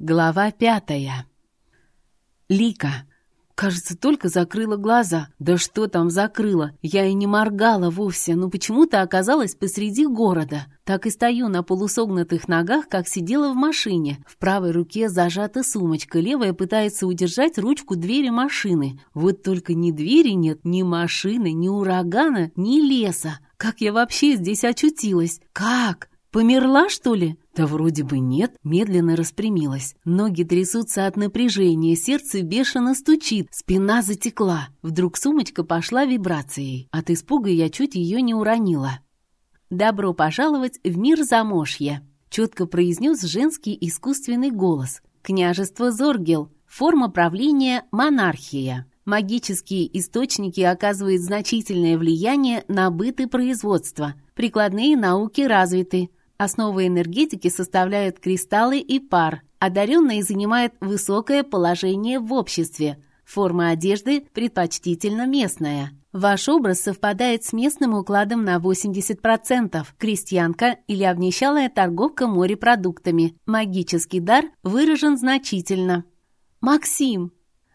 Глава пятая. Лика. Кажется, только закрыла глаза. Да что там закрыла? Я и не моргала вовсе, но почему-то оказалась посреди города. Так и стою на полусогнутых ногах, как сидела в машине. В правой руке зажата сумочка, левая пытается удержать ручку двери машины. Вот только ни двери нет, ни машины, ни урагана, ни леса. Как я вообще здесь очутилась? Как? Померла, что ли? Да вроде бы нет, медленно распрямилась. Ноги трясутся от напряжения, сердце бешено стучит, спина затекла. Вдруг сумочка пошла вибрацией. От испуга я чуть ее не уронила. «Добро пожаловать в мир замошья», — четко произнес женский искусственный голос. «Княжество Зоргел. Форма правления — монархия». Магические источники оказывают значительное влияние на быт и производство. Прикладные науки развиты. Основы энергетики составляют кристаллы и пар. Одаренные занимают высокое положение в обществе. Форма одежды предпочтительно местная. Ваш образ совпадает с местным укладом на 80%. Крестьянка или обнищалая торговка морепродуктами. Магический дар выражен значительно. Максим.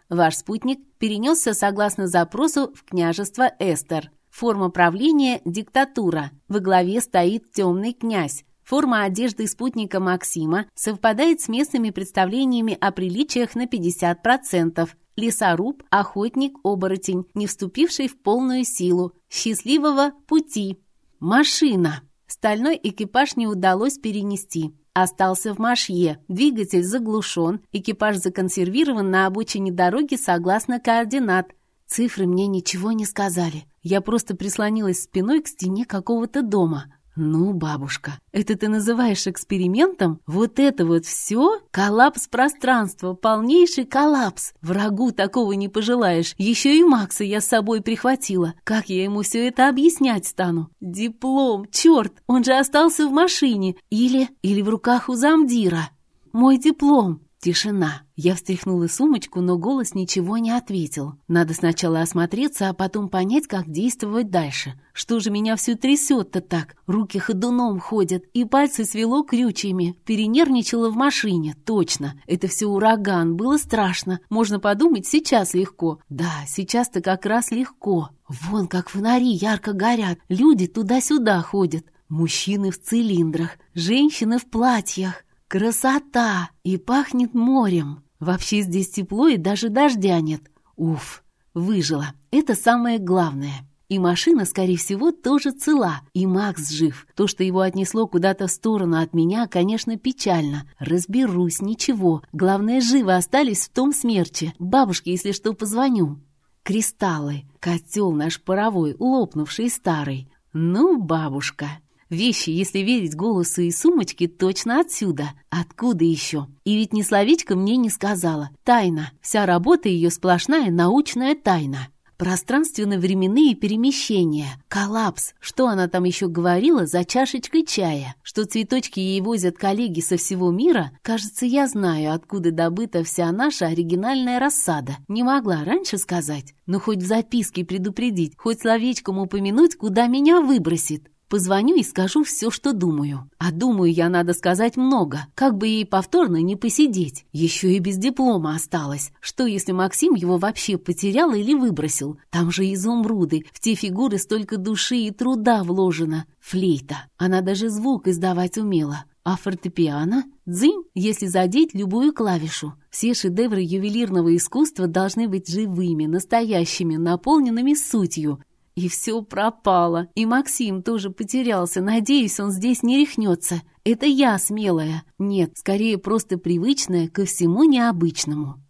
Ваш спутник перенесся согласно запросу в княжество Эстер. Форма правления – диктатура. Во главе стоит темный князь. Форма одежды спутника Максима совпадает с местными представлениями о приличиях на 50%. Лесоруб, охотник, оборотень, не вступивший в полную силу. Счастливого пути. Машина. Стальной экипаж не удалось перенести. Остался в Машье. Двигатель заглушен. Экипаж законсервирован на обочине дороги согласно координат. Цифры мне ничего не сказали. Я просто прислонилась спиной к стене какого-то дома. «Ну, бабушка, это ты называешь экспериментом? Вот это вот все? Коллапс пространства, полнейший коллапс. Врагу такого не пожелаешь. Еще и Макса я с собой прихватила. Как я ему все это объяснять стану? Диплом, черт, он же остался в машине. Или, или в руках у замдира. Мой диплом. Тишина. Я встряхнула сумочку, но голос ничего не ответил. Надо сначала осмотреться, а потом понять, как действовать дальше. Что же меня все трясет-то так? Руки ходуном ходят, и пальцы свело крючьями. Перенервничала в машине, точно. Это все ураган, было страшно. Можно подумать, сейчас легко. Да, сейчас-то как раз легко. Вон как фонари ярко горят, люди туда-сюда ходят. Мужчины в цилиндрах, женщины в платьях. Красота! И пахнет морем. Вообще здесь тепло и даже дождя нет. Уф, выжила. Это самое главное. И машина, скорее всего, тоже цела. И Макс жив. То, что его отнесло куда-то в сторону от меня, конечно, печально. Разберусь, ничего. Главное, живы остались в том смерче. Бабушке, если что, позвоню. Кристаллы. Котел наш паровой, лопнувший старый. Ну, бабушка, Вещи, если верить голосу и сумочке, точно отсюда. Откуда еще? И ведь ни словечко мне не сказала. Тайна. Вся работа ее сплошная научная тайна. Пространственно-временные перемещения, коллапс. Что она там еще говорила за чашечкой чая? Что цветочки ей возят коллеги со всего мира? Кажется, я знаю, откуда добыта вся наша оригинальная рассада. Не могла раньше сказать. Но хоть в записке предупредить, хоть словечком упомянуть, куда меня выбросит. Позвоню и скажу все, что думаю. А думаю я, надо сказать, много. Как бы ей повторно не посидеть. Еще и без диплома осталось. Что, если Максим его вообще потерял или выбросил? Там же изумруды. В те фигуры столько души и труда вложено. Флейта. Она даже звук издавать умела. А фортепиано? Дзынь, если задеть любую клавишу. Все шедевры ювелирного искусства должны быть живыми, настоящими, наполненными сутью. И все пропало. И Максим тоже потерялся. Надеюсь, он здесь не рехнется. Это я смелая. Нет, скорее просто привычная ко всему необычному.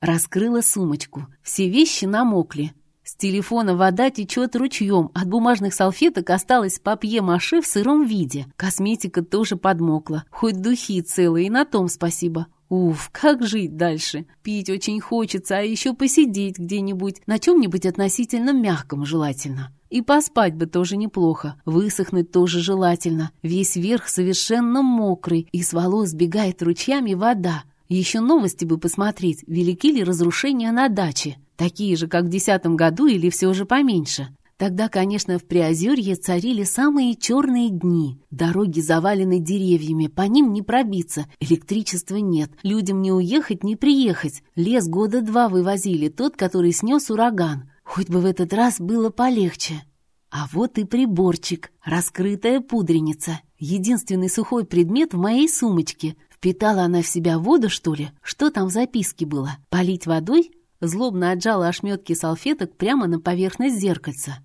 Раскрыла сумочку. Все вещи намокли. С телефона вода течет ручьем, от бумажных салфеток осталось папье-маше в сыром виде. Косметика тоже подмокла, хоть духи целые, и на том спасибо. Уф, как жить дальше? Пить очень хочется, а еще посидеть где-нибудь, на чем-нибудь относительно мягком желательно. И поспать бы тоже неплохо, высохнуть тоже желательно. Весь верх совершенно мокрый, и с волос сбегает ручьями вода. Еще новости бы посмотреть, велики ли разрушения на даче. Такие же, как в десятом году, или все же поменьше. Тогда, конечно, в Приозерье царили самые черные дни. Дороги завалены деревьями, по ним не пробиться, электричества нет, людям не уехать, не приехать. Лес года два вывозили, тот, который снес ураган. Хоть бы в этот раз было полегче. А вот и приборчик, раскрытая пудреница. Единственный сухой предмет в моей сумочке. Впитала она в себя воду, что ли? Что там в записке было? Полить водой? Злобно отжала ошметки салфеток прямо на поверхность зеркальца.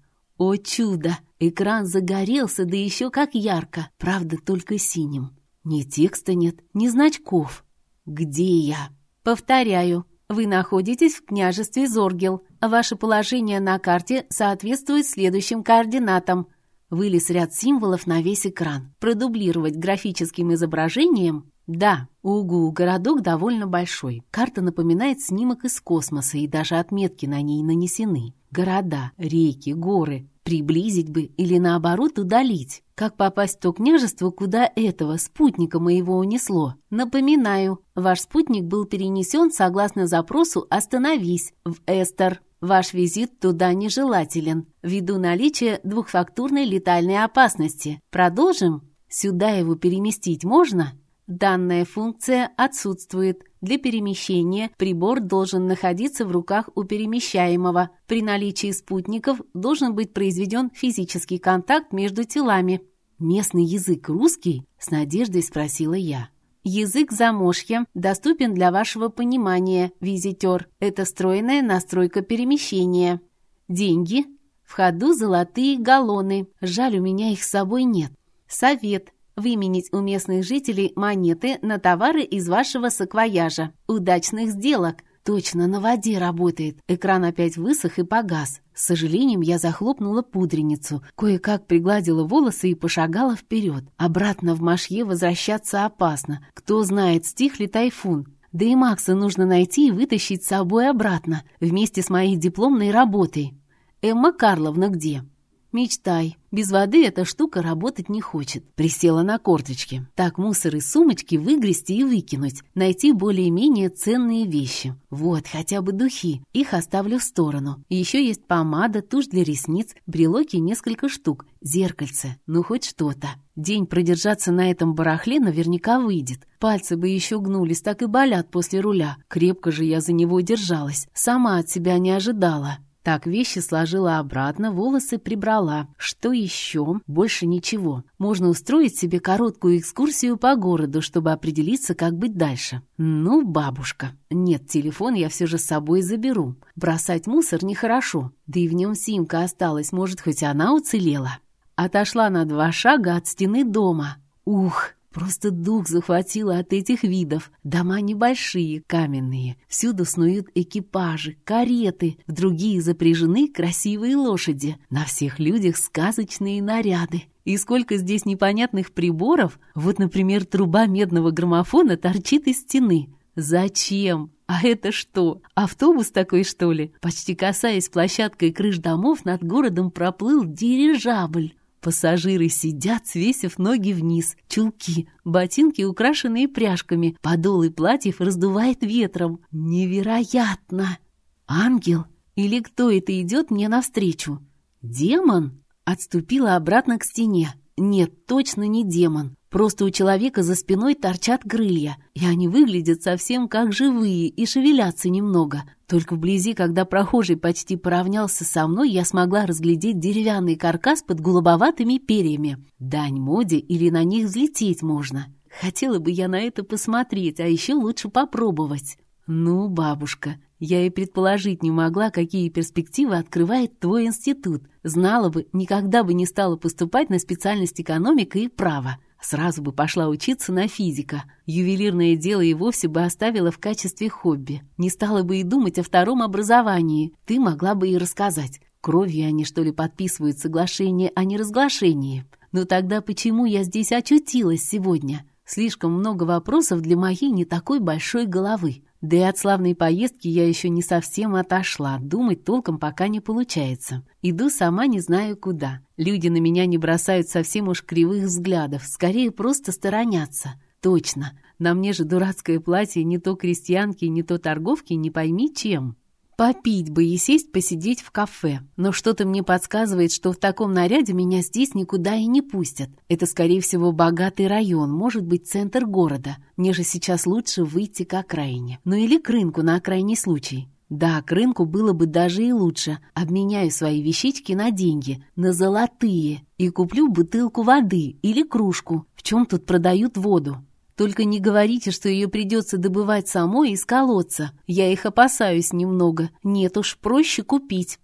О чудо! Экран загорелся, да еще как ярко, правда, только синим. Ни текста нет, ни значков. Где я? Повторяю, вы находитесь в княжестве Зоргел. Ваше положение на карте соответствует следующим координатам. Вылез ряд символов на весь экран. Продублировать графическим изображением да, угу, городок довольно большой. Карта напоминает снимок из космоса, и даже отметки на ней нанесены. Города, реки, горы. Приблизить бы или наоборот удалить. Как попасть в то княжество, куда этого спутника моего унесло? Напоминаю, ваш спутник был перенесен согласно запросу «Остановись» в Эстер. Ваш визит туда нежелателен, ввиду наличия двухфактурной летальной опасности. Продолжим? Сюда его переместить можно? Данная функция отсутствует. Для перемещения прибор должен находиться в руках у перемещаемого. При наличии спутников должен быть произведен физический контакт между телами. «Местный язык русский?» – с надеждой спросила я. Язык замошья доступен для вашего понимания, визитер. Это стройная настройка перемещения. Деньги. В ходу золотые галлоны. Жаль, у меня их с собой нет. Совет выменить у местных жителей монеты на товары из вашего саквояжа. Удачных сделок! Точно, на воде работает. Экран опять высох и погас. С сожалением я захлопнула пудреницу, кое-как пригладила волосы и пошагала вперед. Обратно в Машье возвращаться опасно. Кто знает, стих ли тайфун. Да и Макса нужно найти и вытащить с собой обратно, вместе с моей дипломной работой. Эмма Карловна где? Мечтай. Без воды эта штука работать не хочет. Присела на корточки. Так мусор из сумочки выгрести и выкинуть. Найти более-менее ценные вещи. Вот, хотя бы духи. Их оставлю в сторону. Еще есть помада, тушь для ресниц, брелоки несколько штук, зеркальце. Ну, хоть что-то. День продержаться на этом барахле наверняка выйдет. Пальцы бы еще гнулись, так и болят после руля. Крепко же я за него держалась. Сама от себя не ожидала. Так вещи сложила обратно, волосы прибрала. Что еще? Больше ничего. Можно устроить себе короткую экскурсию по городу, чтобы определиться, как быть дальше. Ну, бабушка. Нет, телефон я все же с собой заберу. Бросать мусор нехорошо. Да и в нем симка осталась, может, хоть она уцелела. Отошла на два шага от стены дома. Ух, Просто дух захватило от этих видов. Дома небольшие, каменные. Всюду снуют экипажи, кареты. В другие запряжены красивые лошади. На всех людях сказочные наряды. И сколько здесь непонятных приборов. Вот, например, труба медного граммофона торчит из стены. Зачем? А это что? Автобус такой, что ли? Почти касаясь площадкой крыш домов, над городом проплыл дирижабль. Пассажиры сидят, свесив ноги вниз, чулки, ботинки, украшенные пряжками, подолы платьев раздувает ветром. Невероятно! Ангел? Или кто это идет мне навстречу? Демон? Отступила обратно к стене. Нет, точно не демон. Просто у человека за спиной торчат крылья, и они выглядят совсем как живые и шевелятся немного. Только вблизи, когда прохожий почти поравнялся со мной, я смогла разглядеть деревянный каркас под голубоватыми перьями. Дань моде или на них взлететь можно. Хотела бы я на это посмотреть, а еще лучше попробовать. Ну, бабушка, я и предположить не могла, какие перспективы открывает твой институт. Знала бы, никогда бы не стала поступать на специальность экономика и право. Сразу бы пошла учиться на физика. Ювелирное дело и вовсе бы оставила в качестве хобби. Не стала бы и думать о втором образовании. Ты могла бы и рассказать. Кровью они, что ли, подписывают соглашение о неразглашении. Но тогда почему я здесь очутилась сегодня? Слишком много вопросов для моей не такой большой головы. Да и от славной поездки я еще не совсем отошла, думать толком пока не получается. Иду сама не знаю куда. Люди на меня не бросают совсем уж кривых взглядов, скорее просто сторонятся. Точно, на мне же дурацкое платье не то крестьянки, не то торговки, не пойми чем. Попить бы и сесть посидеть в кафе. Но что-то мне подсказывает, что в таком наряде меня здесь никуда и не пустят. Это, скорее всего, богатый район, может быть, центр города. Мне же сейчас лучше выйти к окраине. Ну или к рынку на окраине случай. Да, к рынку было бы даже и лучше. Обменяю свои вещички на деньги, на золотые, и куплю бутылку воды или кружку. В чем тут продают воду? Только не говорите, что ее придется добывать самой из колодца. Я их опасаюсь немного. Нет уж, проще купить.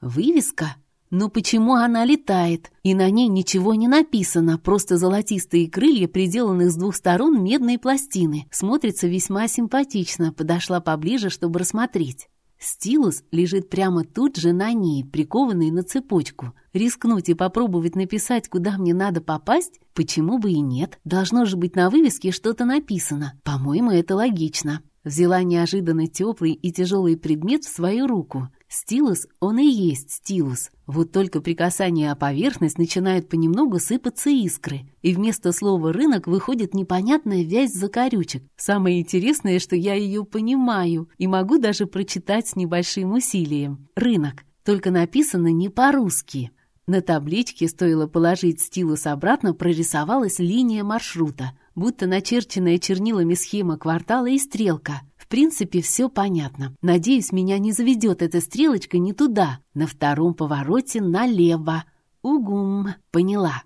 Вывеска? Но почему она летает? И на ней ничего не написано, просто золотистые крылья, приделанных с двух сторон медной пластины. Смотрится весьма симпатично, подошла поближе, чтобы рассмотреть. Стилус лежит прямо тут же на ней, прикованный на цепочку. Рискнуть и попробовать написать, куда мне надо попасть? Почему бы и нет? Должно же быть на вывеске что-то написано. По-моему, это логично. Взяла неожиданно теплый и тяжелый предмет в свою руку. Стилус, он и есть стилус. Вот только при о поверхность начинают понемногу сыпаться искры, и вместо слова «рынок» выходит непонятная вязь закорючек. Самое интересное, что я ее понимаю и могу даже прочитать с небольшим усилием. «Рынок», только написано не по-русски. На табличке, стоило положить стилус обратно, прорисовалась линия маршрута, будто начерченная чернилами схема квартала и стрелка принципе, все понятно. Надеюсь, меня не заведет эта стрелочка не туда. На втором повороте налево. Угум, поняла.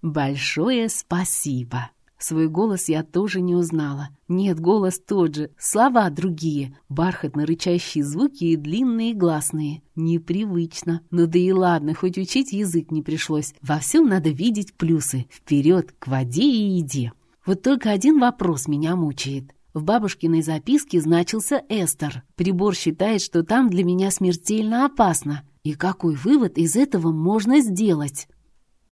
Большое спасибо. Свой голос я тоже не узнала. Нет, голос тот же, слова другие, бархатно-рычащие звуки и длинные гласные. Непривычно. Ну да и ладно, хоть учить язык не пришлось. Во всем надо видеть плюсы. Вперед, к воде и еде. Вот только один вопрос меня мучает. В бабушкиной записке значился Эстер. Прибор считает, что там для меня смертельно опасно. И какой вывод из этого можно сделать?